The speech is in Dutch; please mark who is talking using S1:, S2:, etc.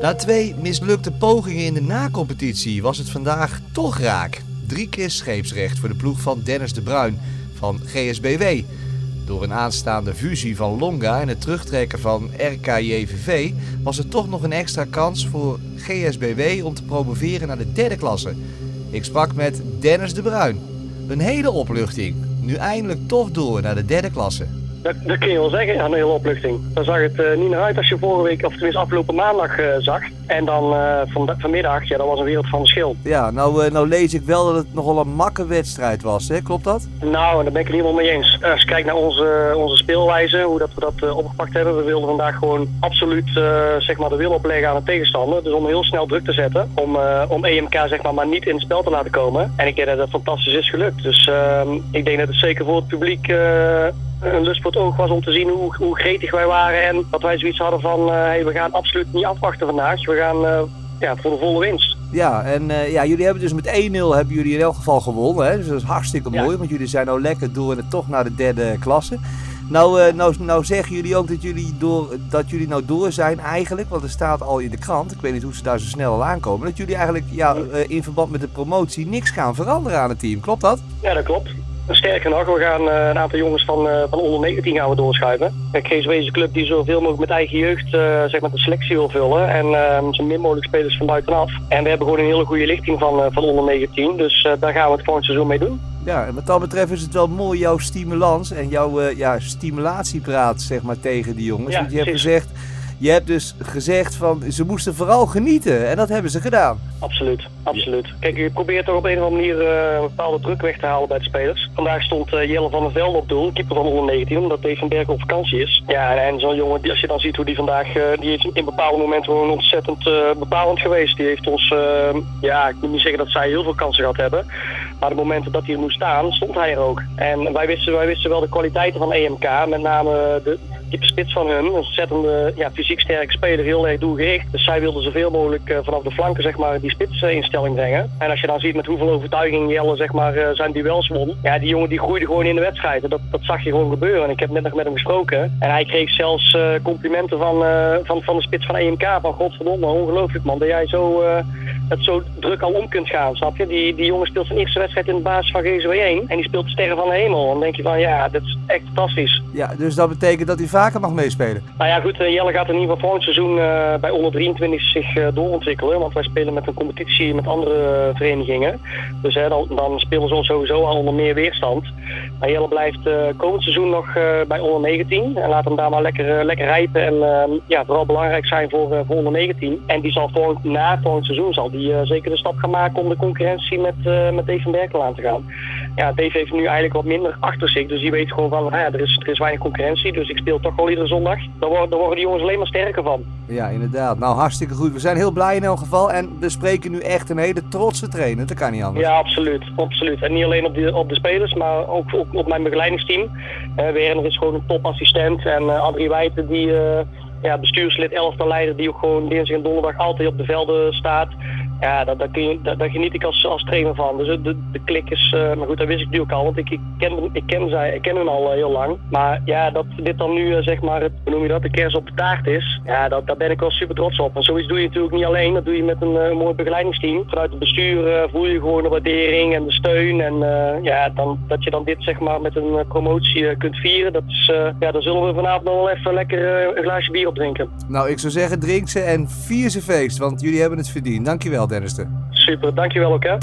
S1: Na twee mislukte pogingen in de na-competitie was het vandaag toch raak. Drie keer scheepsrecht voor de ploeg van Dennis de Bruin van GSBW. Door een aanstaande fusie van Longa en het terugtrekken van RKJVV was er toch nog een extra kans voor GSBW om te promoveren naar de derde klasse. Ik sprak met Dennis de Bruin. Een hele opluchting. Nu eindelijk toch door naar de derde klasse.
S2: Dat, dat kun je wel zeggen, ja, een hele opluchting. Daar zag het uh, niet naar uit als je vorige week, of tenminste afgelopen maandag uh, zag. En dan uh, van, vanmiddag, ja, dat was een wereld van verschil.
S1: Ja, nou, nou lees ik wel dat het nogal een makke wedstrijd was, hè? klopt dat?
S2: Nou, daar ben ik het helemaal mee eens. Als je kijkt naar onze, onze speelwijze, hoe dat we dat opgepakt hebben. We wilden vandaag gewoon absoluut zeg maar de wil opleggen aan de tegenstander. Dus om heel snel druk te zetten. Om, om EMK zeg maar, maar niet in het spel te laten komen. En ik denk dat dat fantastisch is gelukt. Dus ehm, ik denk dat het zeker voor het publiek een lust voor het oog was om te zien hoe, hoe gretig wij waren. En dat wij zoiets hadden van, uh, hey, we gaan absoluut niet afwachten vandaag. We gaan uh, ja, voor de volle winst.
S1: Ja, en uh, ja, jullie hebben dus met 1-0 hebben jullie in elk geval gewonnen. Hè? Dus dat is hartstikke mooi, ja. want jullie zijn nou lekker door en toch naar de derde klasse. Nou, nou, nou zeggen jullie ook dat jullie, door, dat jullie nou door zijn eigenlijk, want er staat al in de krant, ik weet niet hoe ze daar zo snel al aankomen, dat jullie eigenlijk ja, in verband met de promotie niks gaan veranderen aan het team. Klopt dat?
S2: Ja, dat klopt. Sterker nog, we gaan uh, een aantal jongens van, uh, van onder 19 gaan we doorschuiven. Kijk, GSW is een club die zoveel mogelijk met eigen jeugd uh, zeg maar de selectie wil vullen. En zo min mogelijk spelers van buitenaf. En we hebben gewoon een hele goede lichting van, van onder 19. Dus daar gaan we het volgend seizoen mee doen.
S1: Ja, en wat dat betreft is het wel mooi jouw stimulans en jouw ja, stimulatiepraat zeg maar, tegen die jongens.
S2: Ja,
S1: Want je hebt gezegd je hebt dus gezegd van ze moesten vooral genieten en dat hebben ze gedaan.
S2: Absoluut, absoluut. Kijk, je probeert toch op een of andere manier uh, een bepaalde druk weg te halen bij de spelers. Vandaag stond uh, Jelle van der Velde op doel, keeper van onder 19, omdat Dave van Berg op vakantie is. Ja, en, en zo'n jongen, als je dan ziet hoe die vandaag, uh, die is in bepaalde momenten gewoon ontzettend bepalend geweest. Die heeft ons, ja, ik moet niet zeggen dat zij heel veel kansen gehad hebben. Maar de momenten dat hij er moest staan, stond hij er ook. En wij wisten, wij wisten wel de kwaliteiten van EMK, met name de diepe spits van hun. Een ontzettende ja, fysiek sterke speler, heel erg doelgericht. Dus zij wilden zoveel mogelijk uh, vanaf de flanken zeg maar, die spitsinstelling brengen. En als je dan ziet met hoeveel overtuiging Jelle zeg maar, uh, zijn duels won. Ja, die jongen die groeide gewoon in de wedstrijd. En dat, dat zag je gewoon gebeuren. En ik heb net nog met hem gesproken. En hij kreeg zelfs uh, complimenten van, van, van de spits van EMK. Van godverdomme, ongelooflijk man. Dat jij zo, het zo druk al om kunt gaan, snap je? Die, die jongen speelt zijn eerste wedstrijd in de basis van GSW 1. En die speelt de sterren van de hemel. Dan denk je van ja, dat is echt fantastisch.
S1: Ja, dus dat betekent dat hij vaker mag meespelen?
S2: Nou ja, goed. Jelle gaat in ieder geval volgend seizoen uh, bij onder 23 zich uh, doorontwikkelen. Want wij spelen met een competitie met andere uh, verenigingen. Dus hè, dan, dan spelen ze ons sowieso al onder meer weerstand. Maar Jelle blijft komend seizoen nog bij onder 19. En laat hem daar maar lekker, lekker rijpen. En ja, vooral belangrijk zijn voor, voor onder 19. En die zal volgend, na volgend seizoen zal die zeker de stap gaan maken om de concurrentie met, met Dave van Berkel aan te gaan. Ja, Dave heeft nu eigenlijk wat minder achter zich. Dus die weet gewoon van, ja, er, is, er is weinig concurrentie. Dus ik speel toch wel iedere zondag. Daar worden, daar worden die jongens alleen maar sterker van.
S1: Ja, inderdaad. Nou, hartstikke goed. We zijn heel blij in elk geval. En we spreken nu echt een hele trotse trainer. Dat kan niet anders.
S2: Ja, absoluut. absoluut. En niet alleen op de, op de spelers, maar ook op, op mijn begeleidingsteam. Uh, Werner is gewoon een topassistent. En uh, Adrie Wijten, die uh, ja, bestuurslid, elftal leider, die ook gewoon dinsdag en donderdag altijd op de velden staat. Ja, daar, daar, kun je, daar, daar, geniet ik als, als trainer van. Dus de, de klik is, uh, maar goed, dat wist ik nu ook al, want ik, ik, ken, ik, ken, zij, ik ken hem al uh, heel lang. Maar ja, dat dit dan nu, uh, zeg maar, het, hoe noem je dat, de kers op de taart is, ja, dat, daar ben ik wel super trots op. En zoiets doe je natuurlijk niet alleen, dat doe je met een, mooi begeleidingsteam. Vanuit het bestuur voel je gewoon de waardering en de steun. En ja, dan, dat je dan dit, zeg maar, met een promotie kunt vieren, dat is, ja, daar zullen we vanavond nog wel even lekker een glaasje bier op drinken.
S1: Nou, ik zou zeggen, drink ze en vier ze feest, want jullie hebben het verdiend. Dankjewel. Dennis.
S2: Super, dankjewel ook hè.